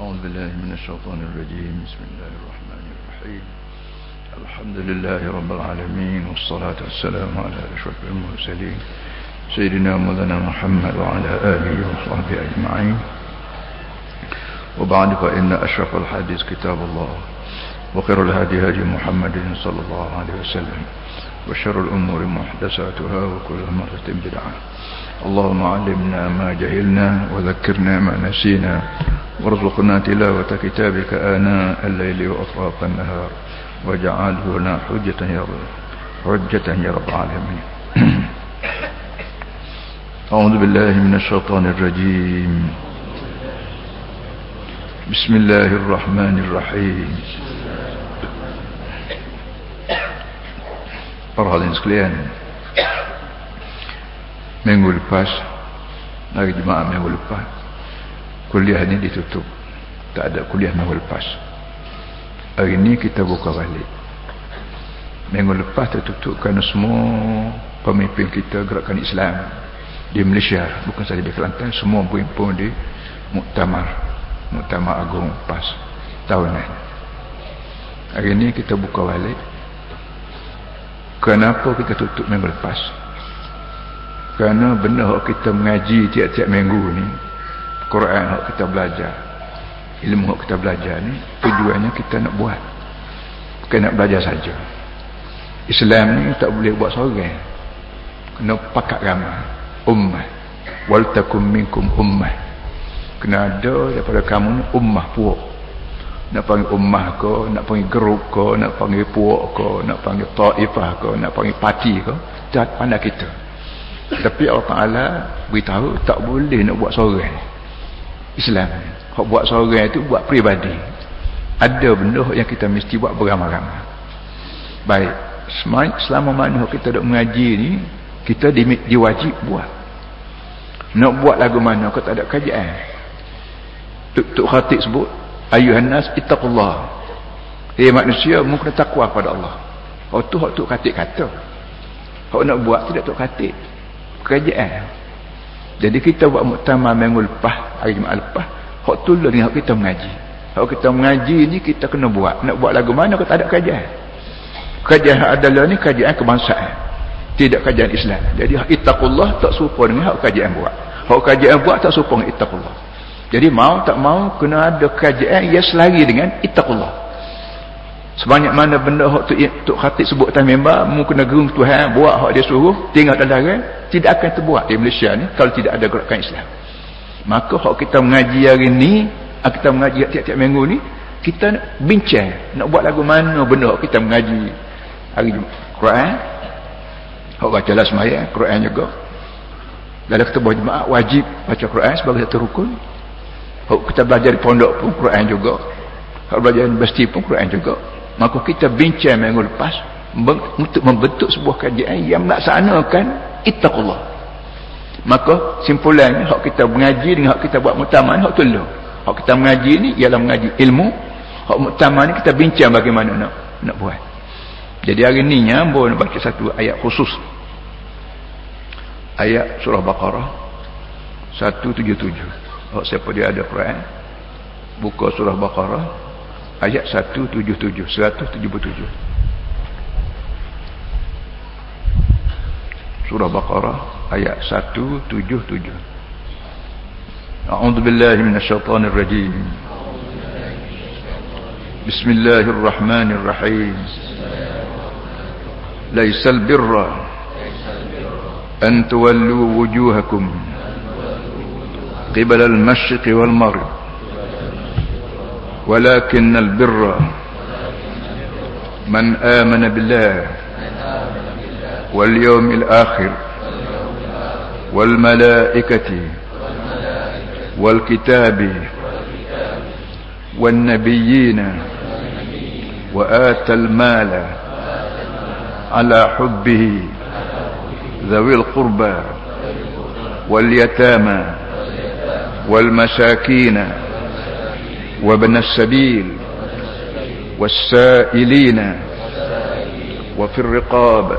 أعوذ بالله من الشيطان الرجيم. بسم الله الرحمن الرحيم. الحمد لله رب العالمين والصلاة والسلام على أشرف المرسلين سيدنا مولانا محمد وعلى آله وصحبه أجمعين. وبعد فإن أشرف الحديث كتاب الله وخير الهدي هدي محمد صلى الله عليه وسلم وشر الأمور محدثاتها وكل مرة بدعة. اللهم علمنا ما جهلنا وذكرنا ما نسينا وارزقنا تلاوة كتابك آناء الليل وأطراف النهار واجعله لنا حجة يا رب حجة يا رب العالمين. أعوذ بالله من الشيطان الرجيم. بسم الله الرحمن الرحيم. hadirin sekalian Minggu lepas Hari Jumaat minggu lepas Kuliah ni ditutup. Tak ada kuliah minggu lepas. Hari ni kita buka balik. Minggu lepas tertutup Kerana semua pemimpin kita Gerakan Islam Di Malaysia Bukan saja di Kelantan Semua berhimpun di Muktamar Muktamar Agung PAS Tahunan. Hari ni kita buka balik. Kenapa kita tutup minggu lepas? Kerana benda yang kita mengaji tiap-tiap minggu ni Quran yang kita belajar Ilmu yang kita belajar ni Tujuannya kita nak buat. Bukan nak belajar saja. Islam ni tak boleh buat seorang. Kena pakat ramai. Ummah. Waltakum minkum ummah. Kena ada daripada kamu ni ummah puak. Nak panggil ummah ko nak panggil grup ko nak panggil puak ko nak panggil taifah ko nak panggil parti ko tak pandai kita tapi Allah Ta'ala beritahu tak boleh nak buat seorang Islam. Hak buat seorang itu buat peribadi. Ada benda yang kita mesti buat beramai-ramai. Baik selama mana kita duk mengaji ni kita di, diwajib buat. Nak buat lagu mana kau tak ada kajian Tuk, tuk khatib sebut ayuhan nas ittaqullah. Hei manusia mu kena takwa pada Allah. Hak tu hak tu katik kata. Hak nak buat tidak tu katik kerajaan. Jadi kita buat muktamar minggu lepas hari Jumaat lepas hak tu lah hak kita mengaji. Hak kita mengaji ni kita kena buat. Nak buat lagu mana kalau tak ada kajian kajian adalah ni kajian kebangsaan. Tidak kajian Islam. Jadi hak ittaqullah tak serupa dengan hak kajian buat. Hak kajian buat tak serupa dengan ittaqullah. Jadi mau tak mau kena ada kajian yang selari dengan ittaqullah. Sebanyak mana benda hak tu tok khatib sebut atas member, mu kena gerung Tuhan buat hak dia suruh, tinggal dalam darah, tidak akan terbuat di Malaysia ni kalau tidak ada gerakan Islam. Maka hak kita mengaji hari ni, kita mengaji tiap-tiap minggu ni, kita bincang nak buat lagu mana benda hak kita mengaji hari Quran. Hak baca lah semaya, Quran juga. Dalam kita buat jemaah wajib baca Quran sebagai satu rukun kalau kita belajar di pondok pun Quran juga. Kalau belajar di universiti pun Quran juga. Maka kita bincang minggu lepas untuk membentuk sebuah kajian yang melaksanakan ittaqullah. Maka simpulannya hak kita mengaji dengan hak kita buat muktamar hak tu lah. Hak kita mengaji ni ialah mengaji ilmu. Hak muktamar ni kita bincang bagaimana nak nak buat. Jadi hari ni nyambo nak baca satu ayat khusus. Ayat surah Baqarah 177. Oh, siapa dia ada Quran buka surah Baqarah ayat 177 177 surah Baqarah ayat 177 A'udzu billahi minasyaitonir rajim Bismillahirrahmanirrahim Laisal birra an tuwallu wujuhakum قبل المشرق والمغرب ولكن البر من آمن بالله واليوم الآخر والملائكة والكتاب والنبيين وآتى المال على حبه ذوي القربى واليتامى والمساكين وابن السبيل والسائلين وفي الرقاب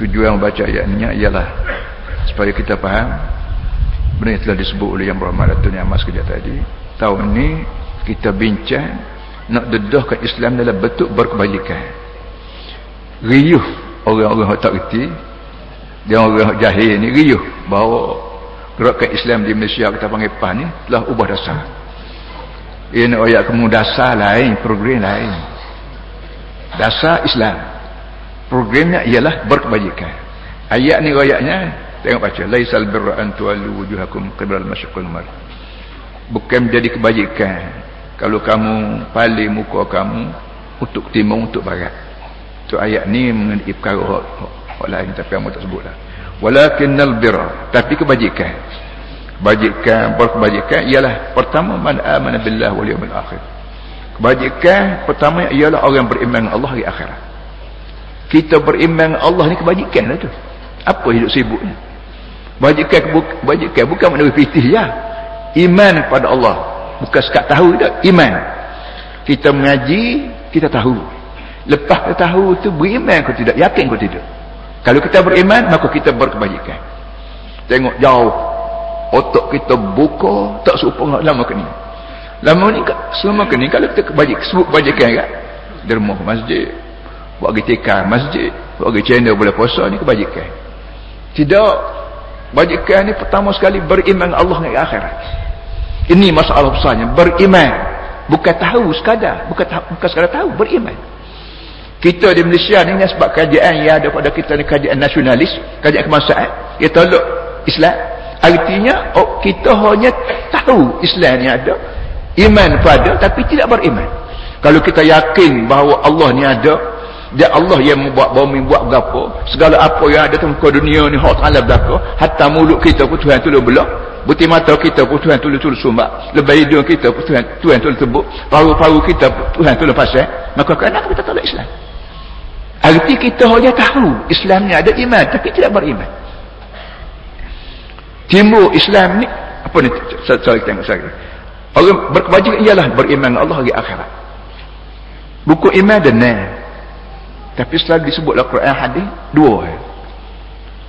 Tujuan ayat ini ialah supaya kita faham benda yang telah disebut oleh yang berahmat Datuk Niamas kejap tadi. Tahun ini kita bincang nak dedahkan Islam dalam bentuk berkebajikan riuh orang-orang yang tak reti dia orang jahil ni riuh bahawa gerakan Islam di Malaysia kita panggil PAN ni telah ubah dasar. Ini ayat kemudian dasar lain program lain. Dasar Islam programnya ialah berkebajikan. Ayat ni ayatnya tengok baca laisal birra an tuwallu wujuhakum qibla al-masyriq wal maghrib bukan menjadi kebajikan. Kalau kamu paling muka kamu untuk timur untuk barat. Tu ayat ni mengenai perkara hak lain tapi kamu tak sebutlah. Walakinnal birra tapi kebajikan. Kebajikan berkebajikan ialah pertama man amana billah wal yawmil akhir. Kebajikan pertama ialah orang beriman Allah di akhirat kita beriman Allah ni kebajikan lah tu. Apa hidup sibuknya? Kebajikan, kebajikan bukan makna fitih ya. Iman kepada Allah. Bukan sekat tahu tak iman. Kita mengaji kita tahu. Lepas kita tahu tu beriman kau tidak? Yakin kau tidak? Kalau kita beriman maka kita berkebajikan. Tengok jauh. Otak kita buka tak serupa lama ke ni. Lama ni selama ke ni kalau kita kebajik, sebut kebajikan kan dermah masjid buat getika masjid buat channel boleh puasa ni kebajikan. Tidak bajikan ni pertama sekali beriman Allah di akhirat. Ini masalah besarnya beriman. Bukan tahu sekadar bukan tahu, bukan sekadar tahu beriman. Kita di Malaysia ni sebab kajian yang ada pada kita ni kajian nasionalis kajian kebangsaan. Kita tolak Islam. Artinya oh, kita hanya tahu Islam ni ada iman pada tapi tidak beriman. Kalau kita yakin bahawa Allah ni ada dia Allah yang membuat bumi buat berapa segala apa yang ada dalam dunia ni hak ta'ala berapa. Hatta mulut kita pun Tuhan tolong belah. Buti mata kita pun Tuhan tolong tolong sumbat. Lebih hidung kita pun Tuhan, Tuhan tolong tebuk. Paru-paru kita pun Tuhan tolong pasang. Maka kenapa kita tolak Islam. Arti kita hanya tahu Islam ni ada iman tapi tidak beriman. Timur Islam ni apa ni? Saya tengok saya. Orang berkewajiban ialah beriman Allah di akhirat. Buku iman dan tapi setelah disebutlah Quran hadis dua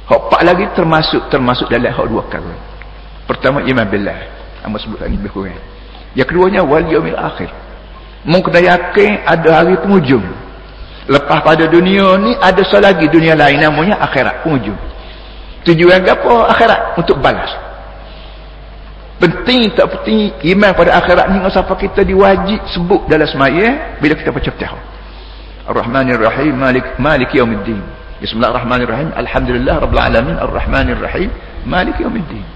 hak empat lagi termasuk termasuk dalam hak dua perkara. Pertama iman billah. Amba sebut tadi lebih kurang. Yang keduanya wal yaumil akhir. Mungkin yakin ada hari penghujung. Lepas pada dunia ni ada lagi dunia lain namanya akhirat penghujung. Tujuan apa? Akhirat untuk balas. Penting tak penting iman pada akhirat ni sampai kita diwajib sebut dalam semaya bila kita baca Fatihah الرحمن الرحيم مالك مالك يوم الدين بسم الله الرحمن الرحيم الحمد لله رب العالمين الرحمن الرحيم مالك يوم الدين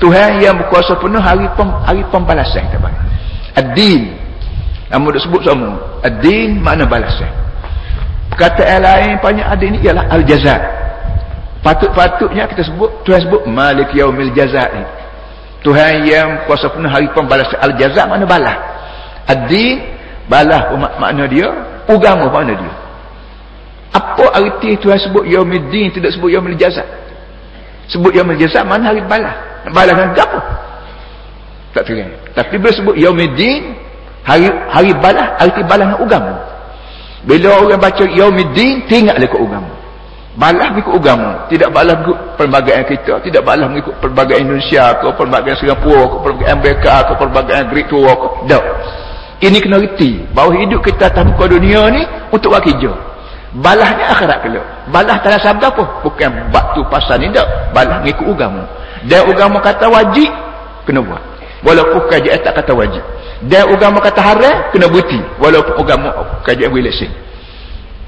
Tuhan yang berkuasa penuh hari pem, hari pembalasan kita bagi. Ad-din. Nama dah sebut semua. Ad-din makna balasan. Perkataan lain banyak ad ini ialah al-jaza. Patut-patutnya kita sebut Tuhan sebut Malik yaumil jaza'i. Tuhan yang kuasa penuh hari pembalasan al-jaza makna balas. Ad-din balas makna dia agama mana dia? Apa arti Tuhan sebut yaumiddin tidak sebut yaumil jazak sebut yaumil jazak mana hari balas. Balas dengan apa tak kira tapi bila sebut yaumiddin hari hari balas arti balas dengan agama bila orang baca yaumiddin tinggal ke agama balas mengikut agama tidak balas mengikut perbagian kita. Tidak balas mengikut perbagian Indonesia ke perbagian Singapura ke perbagian Amerika ke perbagian Great Tour ke. Tak ini kena reti. Bahawa hidup kita atas muka dunia ni untuk buat kerja. Balahnya akhirat kena balah tak ada sabda apa bukan batu pasal ni tak balah mengikut agama dan agama kata wajib kena buat. Walaupun kajian tak kata wajib. Dan agama kata haram kena berhenti. Walaupun agama kajian boleh lesen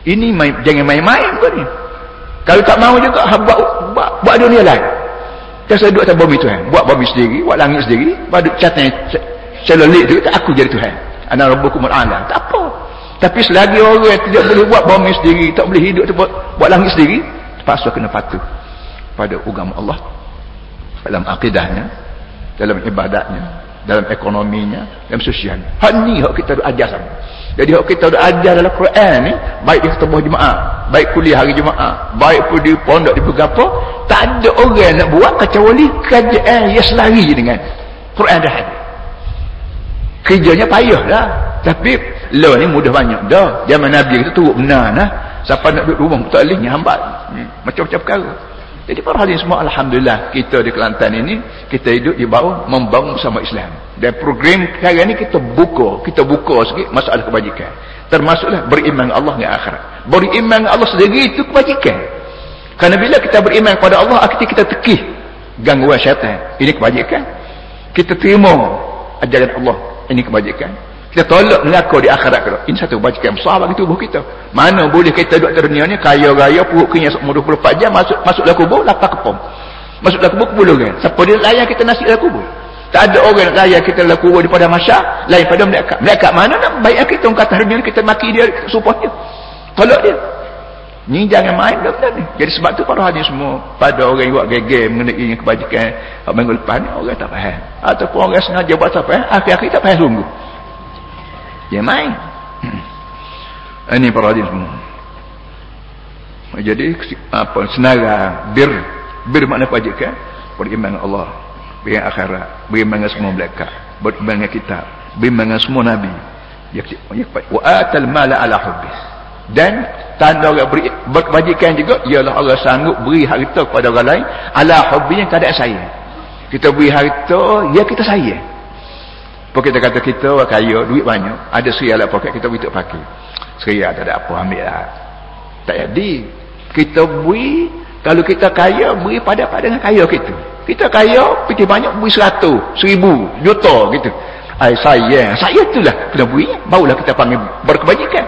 ini main, jangan main-main kau ni. Kalau tak mau juga ha, buat, buat, buat dunia lain. Kita duduk atas bumi Tuhan. Buat bumi sendiri buat langit sendiri. Buat catanya celolik tu aku jadi Tuhan ana rabbukumul a'la tak apa. Tapi selagi orang tidak boleh buat bumi sendiri tak boleh hidup buat, buat langit sendiri terpaksa kena patuh pada agama Allah. Dalam akidahnya dalam ibadatnya dalam ekonominya dalam sosial hak ni hak kita ajar sama. Jadi hak kita ajar dalam Quran ni baik di ketemu jemaah baik kuliah hari jemaah baik pun di pondok di beberapa tak ada orang nak buat kecuali kajian yang selari dengan Quran dah ada kerjanya payah lah tapi lo ni mudah banyak dah zaman Nabi kita turut benar nah siapa nak duduk rumah tak boleh hambat hmm. macam-macam perkara jadi para hadirin semua Alhamdulillah kita di Kelantan ini kita hidup di bawah membangun bersama Islam. Dan program kali ini kita buka, kita buka sikit masalah kebajikan. Termasuklah beriman Allah dengan akhirat. Beriman Allah sendiri itu kebajikan. Karena bila kita beriman kepada Allah, akhirnya kita tekih gangguan syaitan. Ini kebajikan. Kita terima ajaran Allah. Ini kebajikan. Kita tolak neraka di akhirat kalau ini satu kebajikan besar bagi tubuh kita. Mana boleh kita duduk di dunia ni kaya raya perut kenyang umur 24 jam masuk masuklah kubur lapar kepom masuklah kubur kubur kan siapa dia layan kita nasi dalam kubur? Tak ada orang layan kita dalam kubur daripada masyarakat lain pada mereka. Mereka mana nak baik kita? Orang kata dunia kita maki dia dia tolak dia ni jangan main benda ni. Jadi sebab tu para hadis semua pada orang yang buat geger mengenai kebajikan minggu lepas ni orang tak faham. Ataupun orang sengaja buat tak faham akhir-akhir tak faham sungguh dia main. Ini para hadis semua. Jadi apa senara bir. Bir makna kebajikan beriman dengan Allah beriman akhirat beriman dengan semua malaikat beriman dengan kitab beriman dengan semua nabi. Wa atal mala ala hubbi dan tanda orang beri, berkebajikan juga ialah Allah sanggup beri harta kepada orang lain ala yang keadaan saya kita beri harta ya kita sayang Pokok kita kata kita orang kaya, duit banyak. Ada serial lah pokok kita kita pakai. Serial tak ada apa, ambil lah. Tak jadi. Kita beri, kalau kita kaya, beri pada-pada dengan kaya kita. Kita kaya, pergi banyak, beri seratus, seribu, juta gitu. Ay, sayang. Saya itulah kena beri. Barulah kita panggil berkebajikan.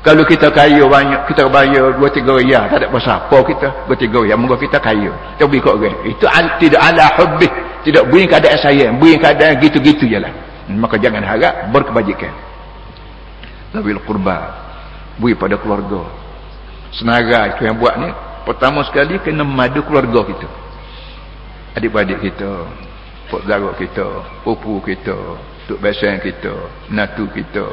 Kalau kita kaya banyak, kita bayar dua tiga riyah, tak ada pasal apa kita. Dua tiga riyah, moga kita kaya. Kita beri kok orang. Itu tidak ala hubbih tidak beri keadaan saya beri keadaan gitu-gitu je lah maka jangan harap berkebajikan labil kurba beri pada keluarga senara itu yang buat ni pertama sekali kena madu keluarga kita adik-adik kita pok garuk kita pupu kita tuk besan kita natu kita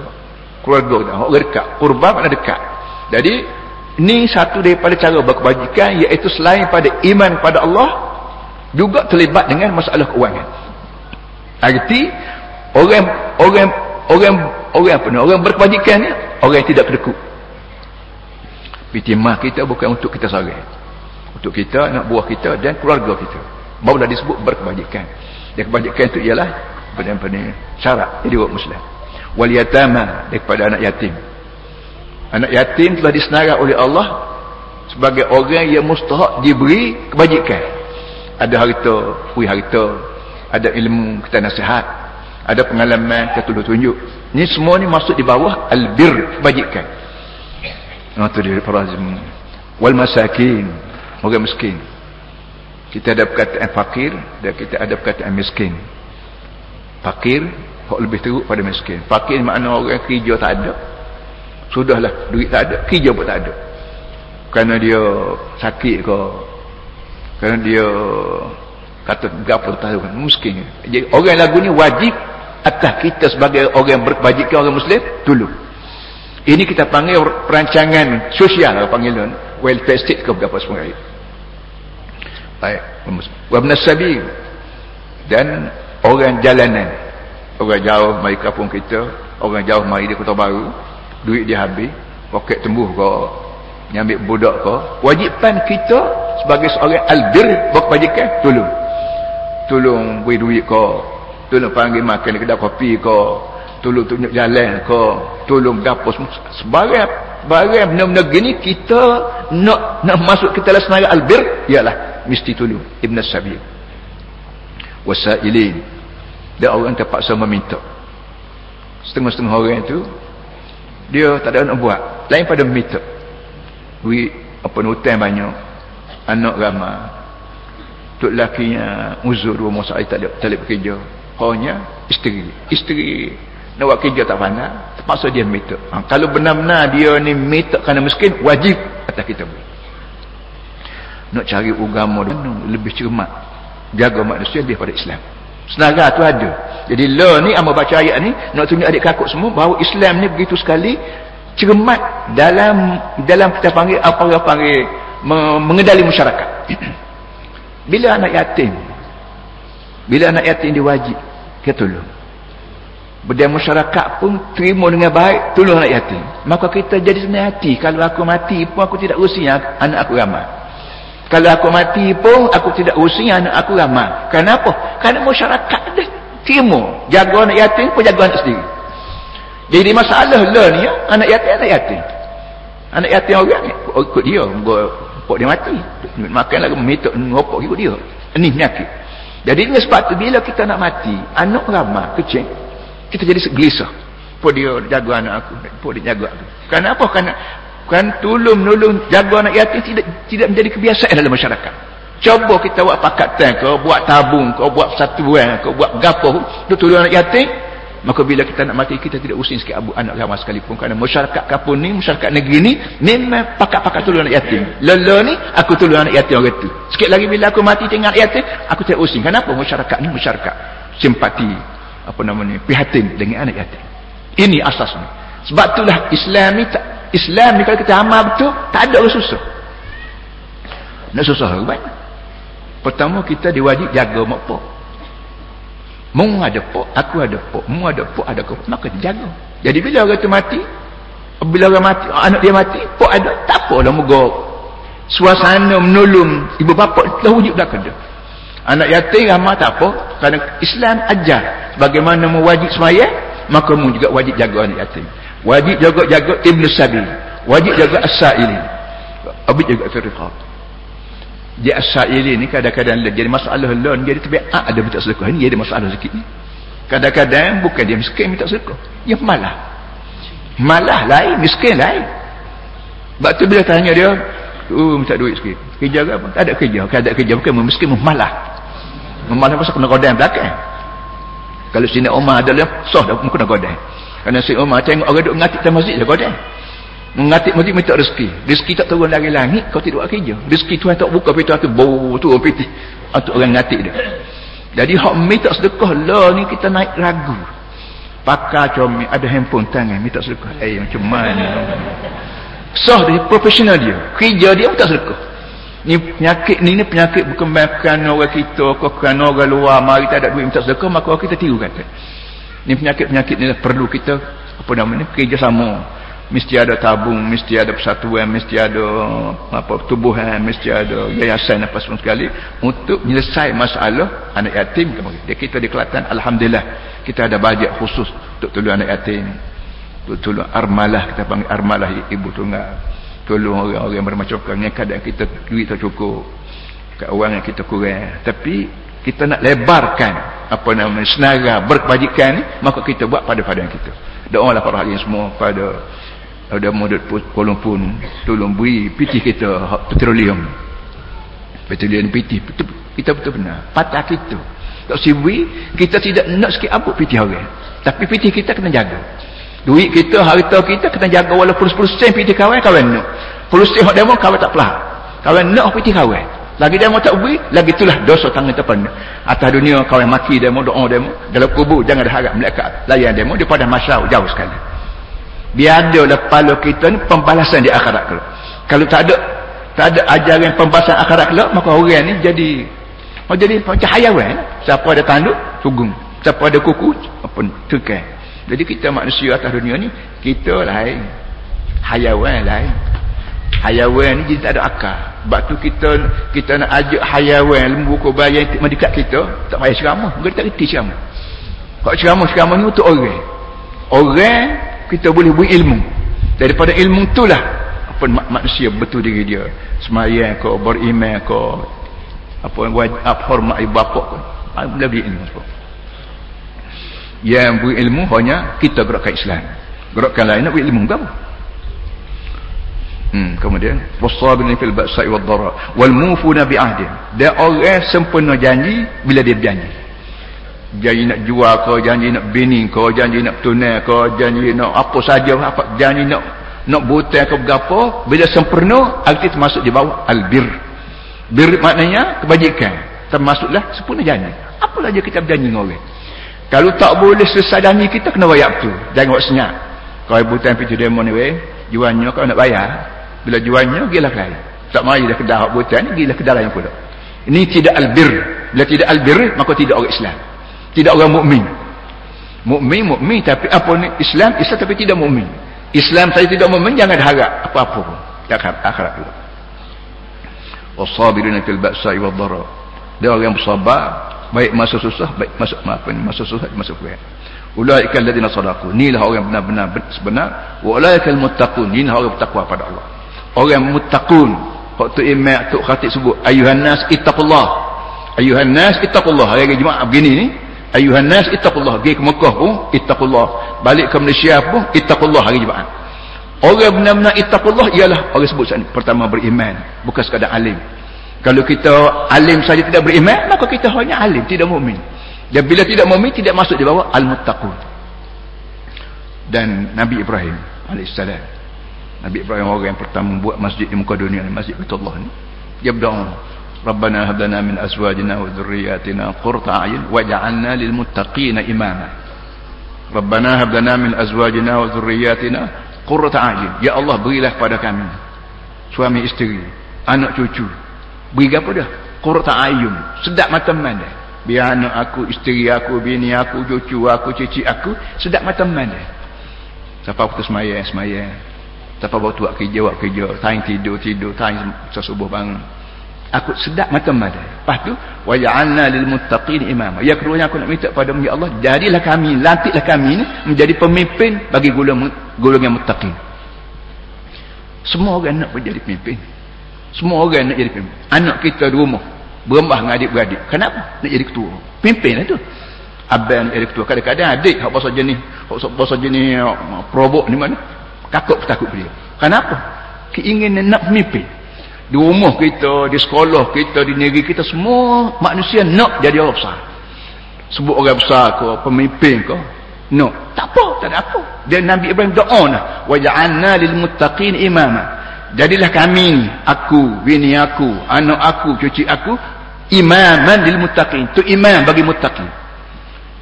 keluarga kita orang dekat kurba mana dekat. Jadi ni satu daripada cara berkebajikan iaitu selain pada iman pada Allah juga terlibat dengan masalah keuangan. Arti orang orang orang orang apa ni? Orang berkebajikan ni orang yang tidak kedekut. Pitimah kita bukan untuk kita seorang untuk kita anak buah kita dan keluarga kita. Barulah disebut berkebajikan. Dan kebajikan itu ialah ni syarat jadi orang muslim wal yatama daripada anak yatim. Anak yatim telah disenara oleh Allah sebagai orang yang mustahak diberi kebajikan. Ada harta pui harta ada ilmu kita nasihat ada pengalaman kita tunjuk. Ni semua ni masuk di bawah albir kebajikan. Itu dia para wal masakin orang miskin. Kita ada perkataan fakir dan kita ada perkataan miskin. Fakir kok lebih teruk pada miskin? Fakir makna orang kerja tak ada. Sudahlah duit tak ada. Kerja pun tak ada. Kerana dia sakit ke? Kerana dia kata gapo tahu kan? Miskin jadi orang lagu ni wajib atas kita sebagai orang yang orang muslim tolong ini kita panggil perancangan sosial apa panggilan welfare state ke berapa semua baik wabna sabi dan orang jalanan orang jauh mari kampung kita orang jauh mari di kota baru duit dia habis poket tembuh kau nyambil budak ke wajipan kita sebagai seorang albir berkebajikan tolong tolong beri duit ke tolong panggil makan di kedai kopi ke tolong tunjuk jalan ke tolong dapur semua. Sebagai barang benda-benda gini kita nak nak masuk kita dalam senarai albir ialah mesti tolong Ibn Sabir wasailin dan orang terpaksa meminta. Setengah-setengah orang itu dia tak ada nak buat. Lain pada meminta. Duit apa nutan banyak. Anak ramai. Tok lakinya uzur dua masa tak ada tak ada bekerja. Kaunya isteri. Isteri nak buat kerja tak pandai terpaksa dia minta ha, kalau benar-benar dia ni minta kerana miskin wajib atas kita beri. Nak cari agama lebih cermat. Jaga manusia daripada Islam senaga tu ada jadi law ni amba baca ayat ni nak tunjuk adik kakak semua bahawa Islam ni begitu sekali cermat dalam dalam kita panggil apa yang panggil mengendali masyarakat bila anak yatim bila anak yatim diwajib kita tolong Berdaya masyarakat pun terima dengan baik, tolong anak yatim. Maka kita jadi senang hati. Kalau aku mati pun aku tidak usia anak aku ramah. Kalau aku mati pun aku tidak usia anak aku ramah. Kenapa? Kerana masyarakat dah terima. Jaga anak yatim pun jaga anak sendiri. Jadi masalah lah ni ya. Anak yatim, anak yatim. Anak yatim orang. Oh, ikut dia. Pok dia mati. Makan lagi meminta ngopok ikut dia. Ini penyakit. Jadi dengan sebab tu bila kita nak mati, anak ramah, kecil, kita jadi gelisah apa dia jaga anak aku apa dia jaga aku kenapa kerana kan tolong menolong jaga anak yatim tidak tidak menjadi kebiasaan dalam masyarakat. Cuba kita buat pakatan kau buat tabung kau buat satuan kau buat gapo untuk tolong anak yatim. Maka bila kita nak mati kita tidak using sikit abu anak ramah sekalipun. Kerana masyarakat kampung ni masyarakat negeri ni memang pakat-pakat tolong anak yatim. Lala ni aku tolong anak yatim orang tu. Sikit lagi bila aku mati tinggal anak yatim aku tidak using. Kenapa? Masyarakat ni masyarakat simpati apa nama ni prihatin dengan anak yatim. Ini asasnya. Sebab itulah Islam ni Islam ni kalau kita amal betul tak ada orang susah. Nak susah ke baik pertama kita diwajib jaga mak pak mu ada pak aku ada pak mu ada pak ada kau. Maka jaga. Jadi bila orang tu mati bila orang mati anak dia mati pak ada tak apalah moga. Suasana menolong ibu bapa telah wujud dah kena anak yatim ramah tak apa kerana Islam ajar bagaimana mewajib semaya maka mu juga wajib jaga anak yatim wajib jaga jaga ibn sabi wajib jaga as-sa'ili. Wajib jaga firqah dia as-sa'ili ni kadang-kadang jadi masalah lon jadi tabiat ada minta sedekah. Ni ada masalah sikit ni. Kadang-kadang bukan dia miskin minta sedekah. Dia malah. Malah lain miskin lain. Sebab tu bila tanya dia tu minta duit sikit. Kerja ke apa? Tak ada kerja. Tak ada kerja bukan miskin malah Memang pasal kena godang belakang. Kalau sini Umar adalah sah dah kena godang. Kerana si Umar tengok orang duduk mengatik dalam masjid dia godang. Mengatik masjid minta rezeki. Rezeki tak turun dari langit kau tidak buat kerja. Rezeki Tuhan tak buka pintu hati bau tu orang piti. Untuk orang ngatik dia. Jadi hak minta sedekah lah ni kita naik ragu. Pakar comel ada handphone tangan minta sedekah. Eh macam mana? Sah dia profesional dia. Kerja dia minta sedekah ni penyakit ni ni penyakit berkembangkan orang kita ke kerana orang luar mari tak ada duit minta sedekah maka kita tiru kata ni penyakit-penyakit ni lah. Perlu kita apa nama ni kerjasama mesti ada tabung mesti ada persatuan mesti ada apa tubuhan mesti ada yayasan apa semua sekali untuk menyelesaikan masalah anak yatim dia kita di Kelantan Alhamdulillah kita ada bajet khusus untuk tolong anak yatim. Untuk tolong armalah kita panggil armalah ibu tunggal. Tolong orang-orang bermacam yang kadang kita duit tak cukup kat orang yang kita kurang. Tapi kita nak lebarkan apa nama senaga berkebajikan ni maka kita buat pada pada kita. Doa lah para hadirin semua pada ada modal kolom pun tolong beri pitih kita petroleum. Petroleum pitih kita betul benar. Patah kita. Tak sibui kita tidak nak sikit abuk pitih orang. Tapi pitih kita kena jaga. Duit kita harta kita kena jaga walaupun 10% pergi kawan kawan nak. Puluh hak demo kawan tak pelah kawan nak pergi kawan lagi demo tak beri lagi itulah dosa tangan depan atas dunia kawan maki demo doa demo dalam kubur jangan ada harap melekat layan demo daripada masyarakat jauh sekali. Biar ada lepas kita ni pembalasan di akhirat kalau kalau tak ada tak ada ajaran pembalasan akhirat kalau maka orang ni jadi mau jadi macam hayawan siapa ada tanduk tugung siapa ada kuku apa tukar jadi kita manusia atas dunia ni kita lain. Hayawan lain hayawan ni jadi tak ada akal. Sebab tu kita kita nak ajak hayawan lembu kobaya yang mendekat kita tak payah ceramah. Kita tak reti ceramah. Kalau ceramah-ceramah ni untuk orang. Orang kita boleh beri ilmu. Daripada ilmu itulah apa manusia betul diri dia. Semayang kau beriman kau apa yang wajib hormat ibu bapa kau. Boleh beri ilmu yang berilmu hanya kita gerakkan Islam. Gerakkan lain nak berilmu apa hmm, kemudian? Wasabin fil ba'sa'i wad dara wal mufuna bi ahdi dia orang sempurna janji bila dia berjanji. Janji nak jual ke janji nak bini ke janji nak tunai ke janji nak apa saja apa janji nak nak butai ke berapa bila sempurna arti termasuk di bawah albir. Bir maknanya kebajikan. Termasuklah sempurna janji. Apalah dia kita berjanji dengan orang. Kalau tak boleh selesai janji kita kena bayar betul. Jangan buat senyap. Kalau time pergi demo ni weh. Jualnya kalau nak bayar bila jualnya gila kali tak mari dah kedah hak butan gila kedah lain pula. Ini tidak albir. Bila tidak albir maka tidak orang Islam. Tidak orang mukmin. Mukmin mukmin tapi apa ni? Islam Islam tapi tidak mukmin. Islam saya tidak mukmin jangan harap apa-apa pun. Tak akhirat pula. Wasabirina fil ba'sa'i wad dharra. Dia orang yang bersabar baik masa susah baik masa apa ni masa susah masa kuat ulaika alladziina sadaqu. Inilah orang benar-benar sebenar wa ulaikal muttaqun inilah orang bertakwa pada Allah orang muttaqun. Waktu imam tu khatib sebut ayuhan nas ittaqullah. Ayuhan nas ittaqullah. Hari jumaat begini ni ayuhan nas ittaqullah. Pergi ke Mekah pun ittaqullah. Balik ke Malaysia pun ittaqullah hari jumaat. Orang benar-benar ittaqullah ialah orang sebut pertama beriman bukan sekadar alim. Kalau kita alim saja tidak beriman maka kita hanya alim tidak mukmin. Dan bila tidak mukmin tidak masuk di bawah al-muttaqun. Dan Nabi Ibrahim alaihissalam Nabi Ibrahim orang yang pertama buat masjid di muka dunia ni masjid Baitullah ni. Dia berdoa Rabbana hab lana min azwajina wa dhurriyyatina qurrata a'yun waj'alna lil muttaqina imama. Rabbana hab lana min azwajina wa dhurriyyatina qurrata a'yun. Ya Allah berilah kepada kami suami isteri anak cucu. Beri apa dah qurrata a'yun sedap mata mana biar anak aku, isteri aku, bini aku, cucu aku, cici aku sedap macam mana siapa aku semaya, semaya siapa waktu buat kerja, buat kerja. Time tidur, tidur, time sesubuh bangun. Aku sedap macam mana lepas tu lil muttaqin imama. Ya keduanya aku nak minta pada ya Allah jadilah kami, lantiklah kami ni menjadi pemimpin bagi golongan golongan muttaqin. Semua orang nak menjadi pemimpin. Semua orang nak jadi pemimpin. Anak kita di rumah berembah dengan adik-beradik. Kenapa nak jadi ketua? Pimpin lah tu. Abang nak jadi ketua. Kadang-kadang adik hak bahasa jenis hak bahasa jenis probok ni mana takut takut dia kenapa? Keinginan nak pemimpin di rumah kita di sekolah kita di negeri kita semua manusia nak jadi orang besar. Sebut orang besar ke pemimpin ke no tak apa tak ada apa. Dan Nabi Ibrahim doa nah waja'alna lil muttaqin imama. Jadilah kami aku bini aku anak aku cuci aku imaman lil muttaqin tu imam bagi muttaqin.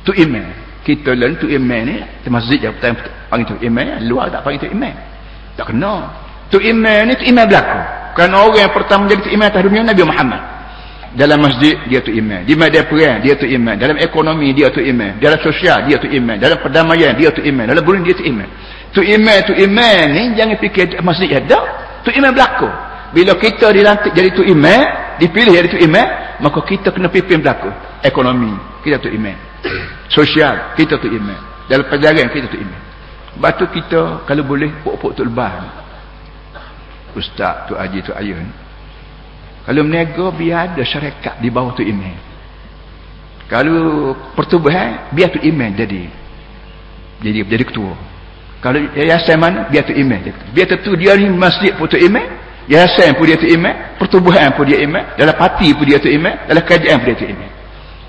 Tu imam kita lain tu imam ni di masjid yang pertama panggil tu imam luar tak panggil tu imam tak kena. Tu imam ni tu imam berlaku. Kerana orang yang pertama jadi tu imam atas dunia Nabi Muhammad. Dalam masjid dia tu imam di media perang dia tu imam dalam ekonomi dia tu imam dalam sosial dia tu imam dalam perdamaian dia tu imam dalam bulan dia tu imam tu imam tu imam ni jangan fikir masjid ada. Tu imam berlaku. Bila kita dilantik jadi tu imam dipilih jadi tu imam maka kita kena pimpin berlaku. Ekonomi kita tu iman sosial kita tu iman. Dalam perjalanan kita tu iman. Batu kita kalau boleh pokok-pokok tu lebar ustaz tu haji tu ayun kalau menego biar ada syarikat di bawah tu iman. Kalau pertubuhan biar tu iman jadi. Jadi jadi ketua. Kalau yayasan mana biar tu iman biar tu dia ni masjid pun tu iman Yayasan pun dia tu imam, pertubuhan pun dia imam, dalam parti pun dia tu imam, dalam kerajaan pun dia tu imam.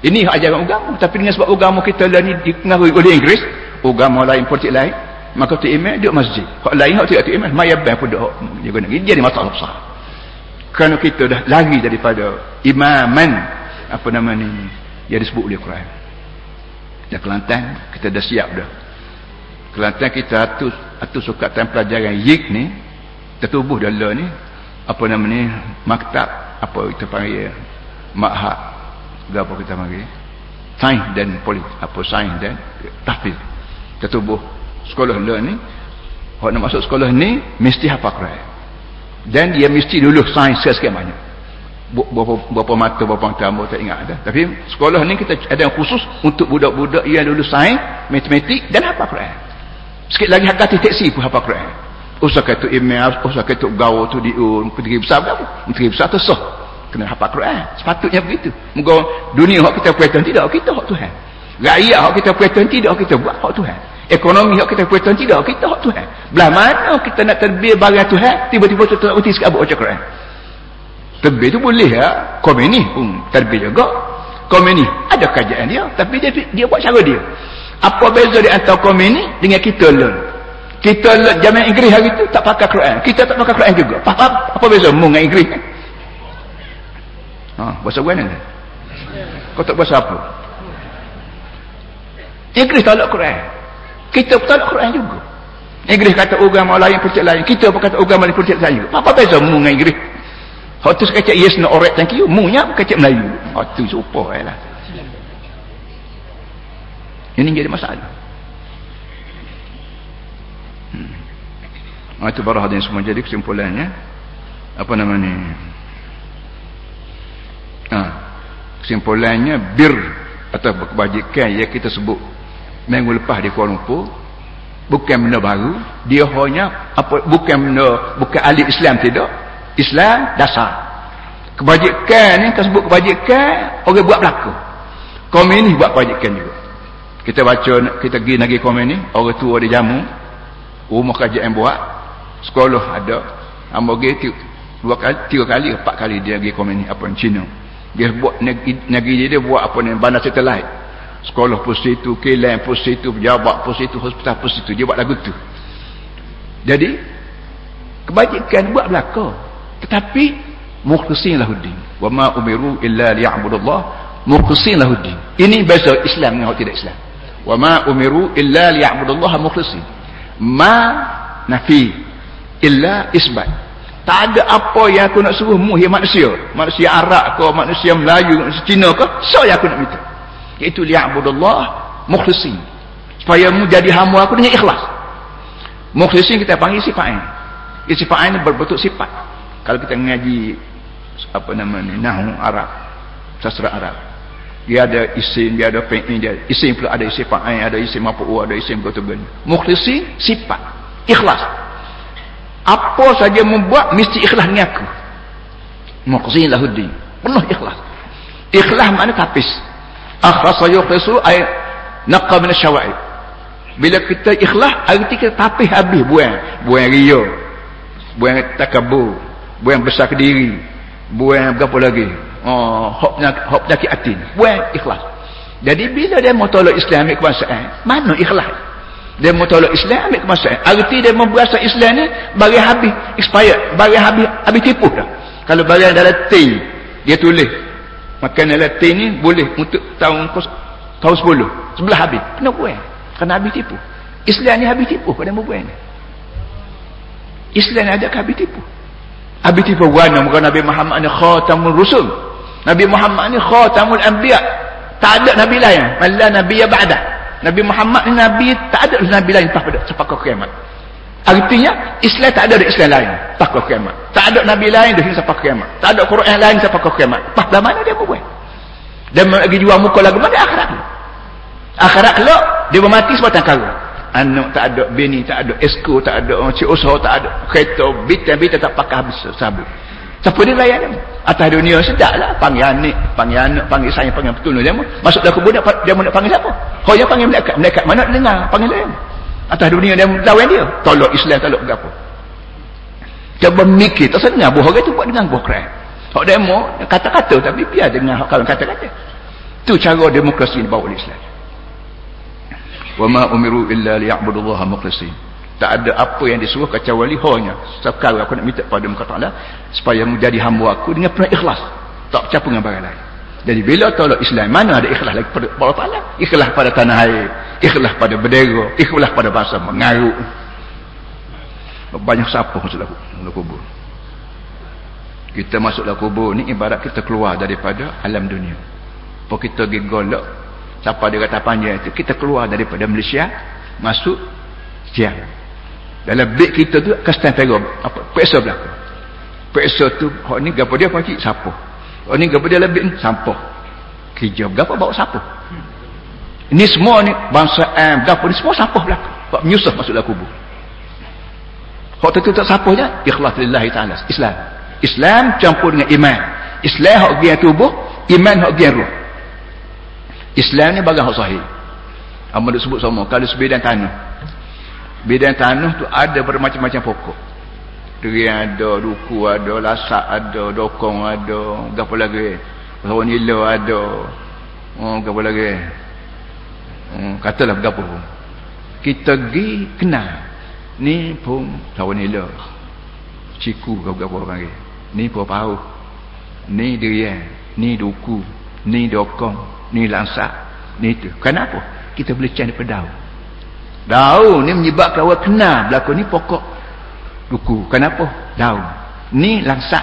Ini ajaran agama. Tapi dengan sebab agama kita ni dipengaruhi oleh Inggeris, agama lain, politik lain, maka tu imam duduk masjid. Hak lain hak tidak tu imam, mayabah pun duduk. Guna. Dia jadi masalah besar. Kerana kita dah lari daripada imaman, apa nama ni, dia disebut oleh Quran. Dah Kelantan, kita dah siap dah. Kelantan kita atus, atus sukatan pelajaran YIK ni, tertubuh dalam ni apa nama ni maktab apa kita panggil makhad apa kita panggil sains dan politik apa sains dan tahfiz tertubuh sekolah dalam ni orang nak masuk sekolah ni mesti hafal Quran. Dan dia mesti lulus sains sekian banyak. Berapa, berapa mata berapa mata tak ingat ada tapi sekolah ni kita ada yang khusus untuk budak-budak yang lulus sains matematik dan hafal Quran. Sikit lagi hak teksi pun hafal Quran. Usah kata email usah kata gaul tu di un menteri besar apa menteri besar tu sah kena hafal Quran. Sepatutnya begitu. Moga dunia hak kita kuatan tidak kita hak Tuhan. Rakyat hak kita kuatan tidak kita buat hak Tuhan. Ekonomi hak kita kuatan tidak kita hak Tuhan. Belah mana kita nak terbih barang Tuhan tiba-tiba tu tak uti sekabut baca Quran? Terbih tu boleh ya. Komeni pun terbih juga. Komeni ada kajian dia tapi dia dia buat cara dia. Apa beza di antara komeni dengan kita learn kita zaman Inggeris hari tu tak pakai Quran. Kita tak pakai Quran juga. Apa, apa, apa beza? Mu dengan Inggeris ha, bahasa mana ni. Kau tak bahasa apa? Inggeris tolak Quran. Kita pun tolak Quran juga. Inggeris kata agama lain percaya lain. Kita pun kata agama lain percaya lain apa beza mu dengan Inggeris hak tu kata yes no alright thank you. Mu nya kata Melayu? Hak tu serupa lah. Ini jadi masalah. Hmm. itu baru hadirin semua. Jadi kesimpulannya apa namanya ha, kesimpulannya bir atau kebajikan yang kita sebut minggu lepas di Kuala Lumpur bukan benda baru dia hanya apa bukan benda bukan ahli Islam tidak Islam dasar. Kebajikan ni kita sebut kebajikan orang buat berlaku komen ni buat kebajikan juga. Kita baca kita pergi negeri komen ni orang tua ada jamu rumah kajian buat sekolah ada ambil dua kali tiga kali empat kali dia pergi komen ni apa yang Cina dia buat negeri dia buat apa ni? Bandar satelit sekolah pun situ kilang pun situ pejabat pun situ hospital pun situ. Dia buat lagu tu. Jadi kebajikan buat belaka. Tetapi mukhlisin lahuddin wa ma umiru illa liya'budullah. Mukhlisin lahuddin ini bahasa Islam dengan tidak Islam. Wa ma umiru illa liya'budullah mukhlisin ma nafi illa isbat tak ada apa yang aku nak suruh mu ya manusia. Manusia Arab ke manusia Melayu manusia Cina ke so yang aku nak minta. Iaitu li'abudullah mukhlisin. Supaya mu jadi hamba aku dengan ikhlas. Mukhlisin kita panggil sifat ini sifat ini berbentuk sifat. Kalau kita mengaji apa nama ni nahu Arab sastra Arab. Dia ada isim dia ada fi'il dia isim pula. Ada isim fa'il ada isim mafu'ul ada isim gotogen mukhlisin sifat. Ikhlas apa saja membuat mesti ikhlas dengan aku. Muqzin lahuddin penuh ikhlas. Ikhlas makna tapis. Akhlasa yukhlisu ay naqa min asyawa'i bila kita ikhlas arti kita tapis habis. Buang. Buang ria buang takabur. Buang besar diri buang berapa lagi? Oh hok hok penyakit hati. Buang ikhlas. Jadi bila dia mau tolak Islam kebangsaan mana ikhlas dia mau tolak Islam ambil kemasan arti dia memberasa Islam ni bagi habis expired bagi habis habis tipu dah. Kalau bagi dalam tin dia tulis. Makan dalam tin ni boleh untuk tahun tahun 10 sebelah habis. Kena buang. Kena habis tipu. Islam ni habis tipu pada membuang ni. Islam ni ada habis tipu? Habis tipu warna muka Nabi Muhammad ni khatamul rusul. Nabi Muhammad ni khatamul anbiya. Tak ada Nabi lain. Malah Nabi ya ba'dah Nabi Muhammad ni Nabi tak ada Nabi lain tak pada sampai ke kiamat. Artinya Islam tak ada Islam lain tak ke kiamat. Tak ada Nabi lain dah sampai ke kiamat. Tak ada Quran lain sampai ke kiamat. Pas dah mana dia buat dia lagi jual muka lagu mana? Akhirat akhirat lo dia mati sebab kau anak tak ada bini tak ada esko tak ada cik usaha tak ada kereta bita-bita tak pakai habis sabut Siapa dia layan dia? Atas dunia sedap lah. Panggil anik, panggil anak, panggil sayang, panggil betul. Dia, masuk dalam kubur, dia mau nak panggil siapa? Oh, yang panggil mereka. Mereka mana dengar? Panggil dia. Atas dunia dia lawan dia. Tolok Islam, tolok berapa. Cuba mikir. Tak dengar buah orang tu buat dengan kerai. Hak demo, kata-kata. Tapi biar dengar kalau kata-kata. Itu cara demokrasi di bawah Islam. Wa ma umiru illa liya'budullaha mukhlisin tak ada apa yang disuruh kecuali hanya sekarang aku nak minta pada muka ta'ala supaya menjadi hamba aku dengan penuh ikhlas. Tak campur dengan barang lain. Jadi bila tolak Islam mana ada ikhlas lagi pada Allah Ta'ala? Ikhlas pada tanah air ikhlas pada bendera ikhlas pada bahasa mengaruk banyak siapa masuk dalam kubur. Kita masuk dalam kubur ni ibarat kita keluar daripada alam dunia. Apa kita pergi golok siapa dia kata panjang itu kita keluar daripada Malaysia masuk siang dalam beg kita tu custom perum apa peksa belakang. Peksa tu hak ni gapo dia pakcik? Siapa hak ni gapo dia lebih ni? Sampah kerja gapo bawa siapa ini semua ni bangsa am gapo ni semua sampah belakang. Hak menyusah masuk dalam kubur. Hak tu tak sampah je ikhlas lillahi ta'ala. Islam. Islam campur dengan iman. Islam hak gian tubuh iman hak gian ruh. Islam ni bagai hak sahih. Amal disebut sama kalau sebidang tanah bidang tanah tu ada bermacam-macam pokok. Duri ada duku ada lasak ada dokong ada apa lagi? Pohon nila ada? Oh apa lagi? Oh, katalah berapa pun. Kita pergi kenal. Ni pun pohon nila? Ciku ke berapa orang ni pun pauh ni durian ni duku ni dokong ni langsak ni tu. Kenapa? Kita boleh cari daun daun ni menyebabkan awak kena berlaku ni pokok. Duku kenapa? Daun. Ni langsak.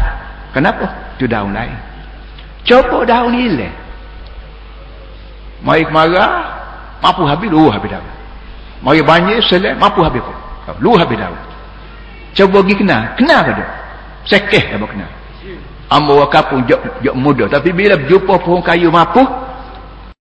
Kenapa? Tu daun lain. Coba daun ni hilang mari kemarah mampu habis lu habis daun. Mari banjir selai mampu habis lu habis daun. Cuba pergi kena kena ke dia? Sekeh apa kena ambo kapung jok jok muda. Tapi bila jumpa pohon kayu mampu